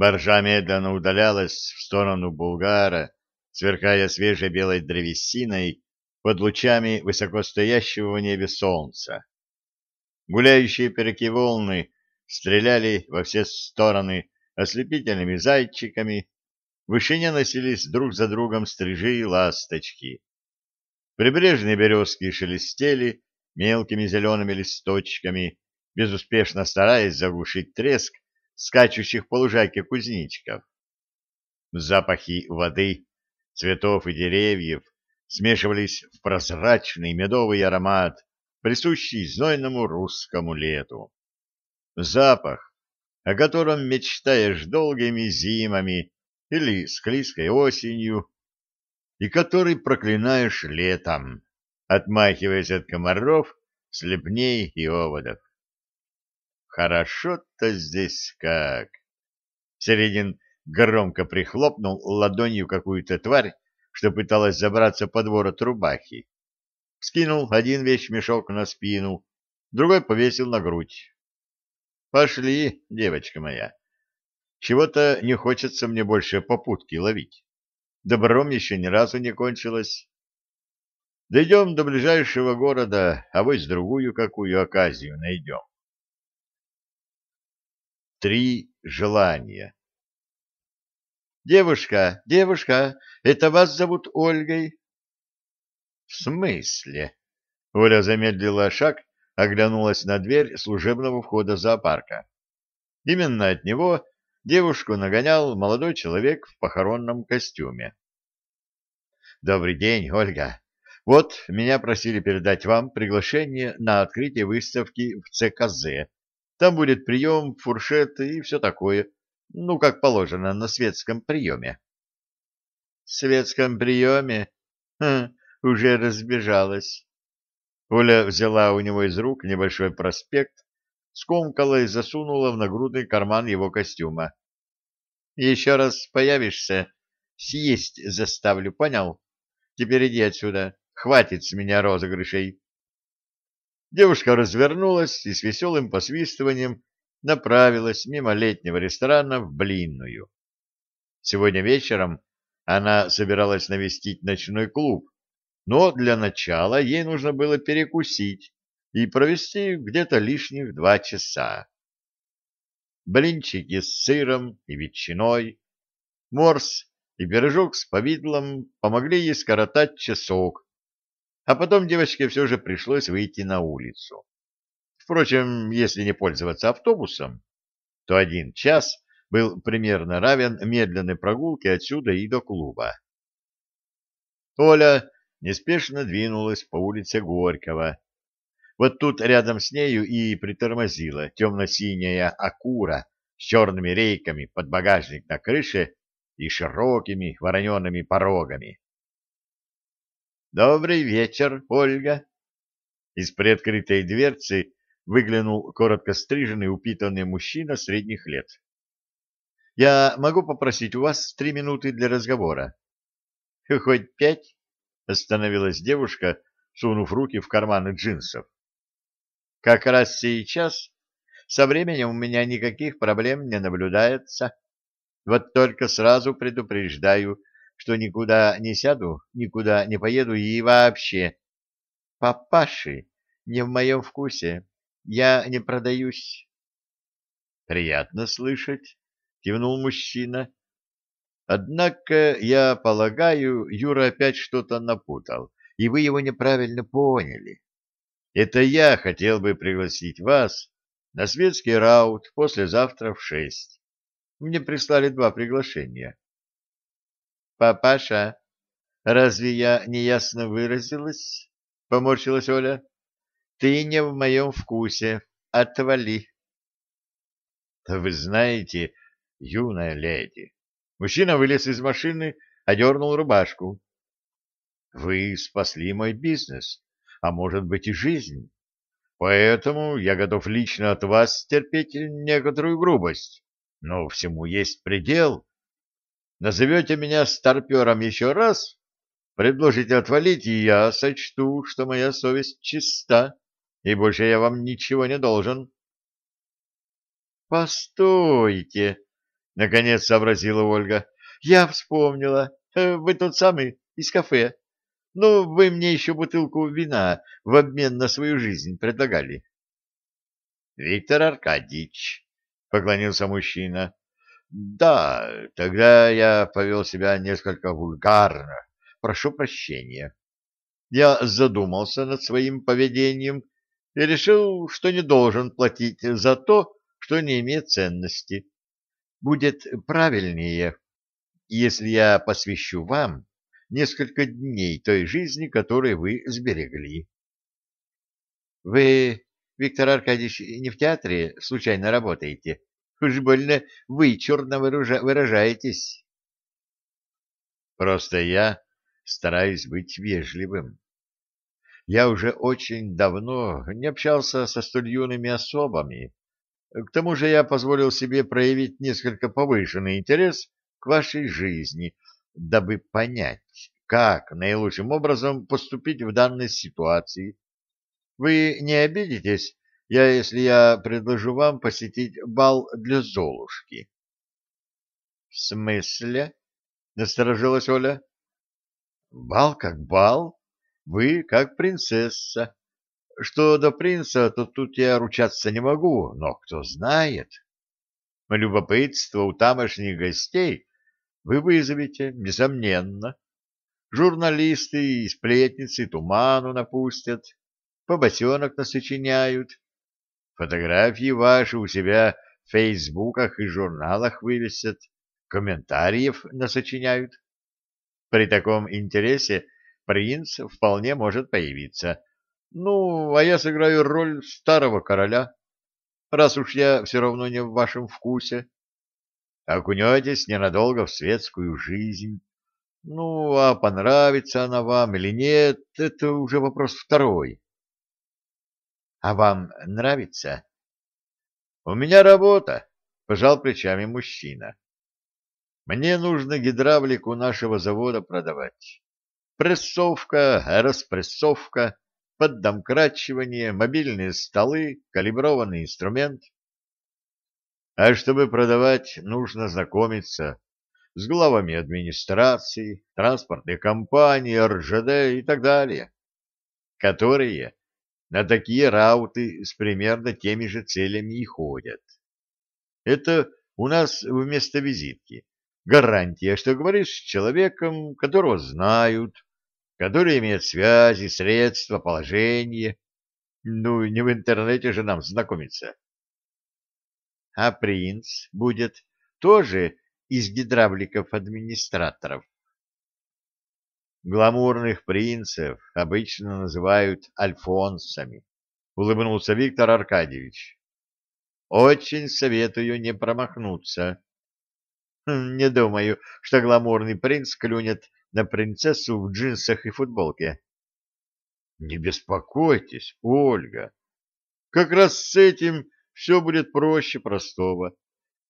Боржа медленно удалялась в сторону Булгара, сверкая свежей белой древесиной под лучами высокостоящего в небе солнца. Гуляющие переки волны стреляли во все стороны ослепительными зайчиками, в вышине носились друг за другом стрижи и ласточки. Прибрежные березки шелестели мелкими зелеными листочками, безуспешно стараясь заглушить треск скачущих по лужайке кузнечиков. Запахи воды, цветов и деревьев смешивались в прозрачный медовый аромат, присущий знойному русскому лету. Запах, о котором мечтаешь долгими зимами или склизкой осенью, и который проклинаешь летом, отмахиваясь от комаров, слепней и оводов. Хорошо-то здесь как! Середин громко прихлопнул ладонью какую-то тварь, что пыталась забраться под ворот рубахи. Скинул один вещмешок на спину, другой повесил на грудь. Пошли, девочка моя. Чего-то не хочется мне больше попутки ловить. Добром еще ни разу не кончилось. Дойдем до ближайшего города, а вось другую какую оказию найдем. Три желания «Девушка, девушка, это вас зовут Ольгой?» «В смысле?» Оля замедлила шаг, оглянулась на дверь служебного входа зоопарка. Именно от него девушку нагонял молодой человек в похоронном костюме. «Добрый день, Ольга. Вот меня просили передать вам приглашение на открытие выставки в ЦКЗ. Там будет прием, фуршет и все такое. Ну, как положено, на светском приеме. Светском приеме? Хм, уже разбежалась. Оля взяла у него из рук небольшой проспект, скомкала и засунула в нагрудный карман его костюма. Еще раз появишься, съесть заставлю, понял? Теперь иди отсюда, хватит с меня розыгрышей. Девушка развернулась и с веселым посвистыванием направилась мимо летнего ресторана в Блинную. Сегодня вечером она собиралась навестить ночной клуб, но для начала ей нужно было перекусить и провести где-то лишних два часа. Блинчики с сыром и ветчиной, морс и пирожок с повидлом помогли ей скоротать часок, а потом девочке все же пришлось выйти на улицу. Впрочем, если не пользоваться автобусом, то один час был примерно равен медленной прогулке отсюда и до клуба. Оля неспешно двинулась по улице Горького. Вот тут рядом с нею и притормозила темно-синяя акура с черными рейками под багажник на крыше и широкими вороненными порогами. «Добрый вечер, Ольга!» Из приоткрытой дверцы выглянул коротко стриженный упитанный мужчина средних лет. «Я могу попросить у вас три минуты для разговора?» «Хоть пять?» — остановилась девушка, сунув руки в карманы джинсов. «Как раз сейчас со временем у меня никаких проблем не наблюдается. Вот только сразу предупреждаю, что никуда не сяду, никуда не поеду и вообще. Папаши не в моем вкусе. Я не продаюсь. — Приятно слышать, — кивнул мужчина. — Однако, я полагаю, Юра опять что-то напутал, и вы его неправильно поняли. Это я хотел бы пригласить вас на светский раут послезавтра в шесть. Мне прислали два приглашения. — Папаша, разве я неясно выразилась? — поморщилась Оля. Ты не в моем вкусе. Отвали. Вы знаете, юная леди. Мужчина вылез из машины, одернул рубашку. Вы спасли мой бизнес, а может быть и жизнь. Поэтому я готов лично от вас терпеть некоторую грубость. Но всему есть предел. Назовете меня старпером еще раз, предложите отвалить, и я сочту, что моя совесть чиста и больше я вам ничего не должен. — Постойте, — наконец сообразила Ольга. — Я вспомнила. Э, вы тот самый из кафе. Ну, вы мне еще бутылку вина в обмен на свою жизнь предлагали. — Виктор Аркадьевич, — поклонился мужчина. — Да, тогда я повел себя несколько вульгарно. Прошу прощения. Я задумался над своим поведением и решил, что не должен платить за то, что не имеет ценности. Будет правильнее, если я посвящу вам несколько дней той жизни, которую вы сберегли. — Вы, Виктор Аркадьевич, не в театре случайно работаете? Уж больно вы черно выражаетесь. — Просто я стараюсь быть вежливым. Я уже очень давно не общался со столь юными особами. К тому же я позволил себе проявить несколько повышенный интерес к вашей жизни, дабы понять, как наилучшим образом поступить в данной ситуации. Вы не обидитесь, я, если я предложу вам посетить бал для Золушки? — В смысле? — насторожилась Оля. — Бал как бал, вы как принцесса. Что до принца, то тут я ручаться не могу, но кто знает. Любопытство у тамошних гостей вы вызовете, несомненно. Журналисты и сплетницы туману напустят, побосенок насочиняют. Фотографии ваши у себя в фейсбуках и журналах вывесят, комментариев насочиняют. При таком интересе принц вполне может появиться. Ну, а я сыграю роль старого короля, раз уж я все равно не в вашем вкусе. Окунетесь ненадолго в светскую жизнь. Ну, а понравится она вам или нет, это уже вопрос второй. — А вам нравится? — У меня работа, — пожал плечами мужчина. — Мне нужно гидравлику нашего завода продавать. Прессовка, распрессовка, поддомкрачивание, мобильные столы, калиброванный инструмент. А чтобы продавать, нужно знакомиться с главами администрации, транспортных компаний, РЖД и так далее, которые на такие рауты с примерно теми же целями и ходят. Это у нас вместо визитки. Гарантия, что говоришь с человеком, которого знают, который имеет связи, средства, положение. Ну, не в интернете же нам знакомиться. А принц будет тоже из гидравликов-администраторов. Гламурных принцев обычно называют альфонсами, улыбнулся Виктор Аркадьевич. Очень советую не промахнуться. Хм, не думаю, что гламурный принц клюнет на принцессу в джинсах и футболке. Не беспокойтесь, Ольга. Как раз с этим все будет проще простого.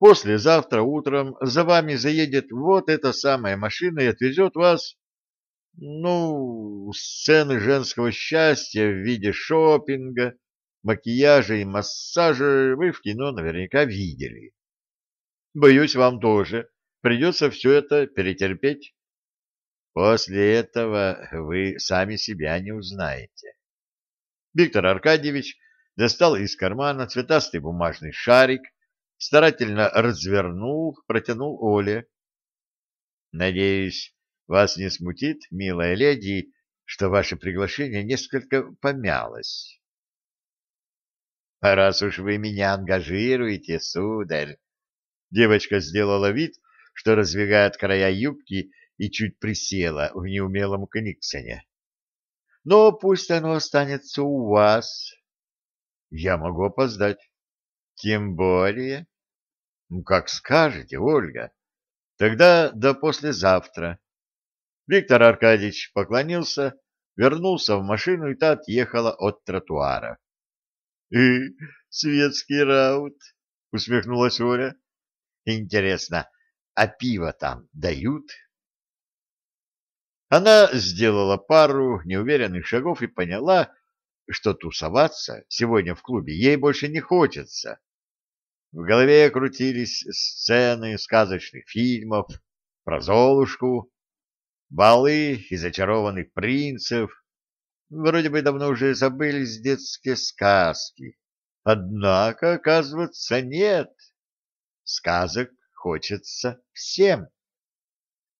Послезавтра утром за вами заедет вот эта самая машина и отвезет вас, ну, сцены женского счастья в виде шопинга, макияжа и массажа вы в кино наверняка видели. Боюсь, вам тоже придется все это перетерпеть. После этого вы сами себя не узнаете. Виктор Аркадьевич достал из кармана цветастый бумажный шарик, старательно развернул, протянул Оле. Надеюсь, вас не смутит, милая леди, что ваше приглашение несколько помялось. Раз уж вы меня ангажируете, сударь, девочка сделала вид, что раздвигает края юбки и чуть присела в неумелом книгсоне. Но пусть оно останется у вас. Я могу опоздать. Тем более. Ну, как скажете, Ольга. Тогда до послезавтра. Виктор Аркадьевич поклонился, вернулся в машину, и та отъехала от тротуара. — И светский раут, — усмехнулась Оля. — Интересно, а пиво там дают? Она сделала пару неуверенных шагов и поняла, что тусоваться сегодня в клубе ей больше не хочется. В голове крутились сцены сказочных фильмов про Золушку, балы и зачарованных принцев. Вроде бы давно уже забылись детские сказки. Однако, оказывается, нет. Сказок хочется всем.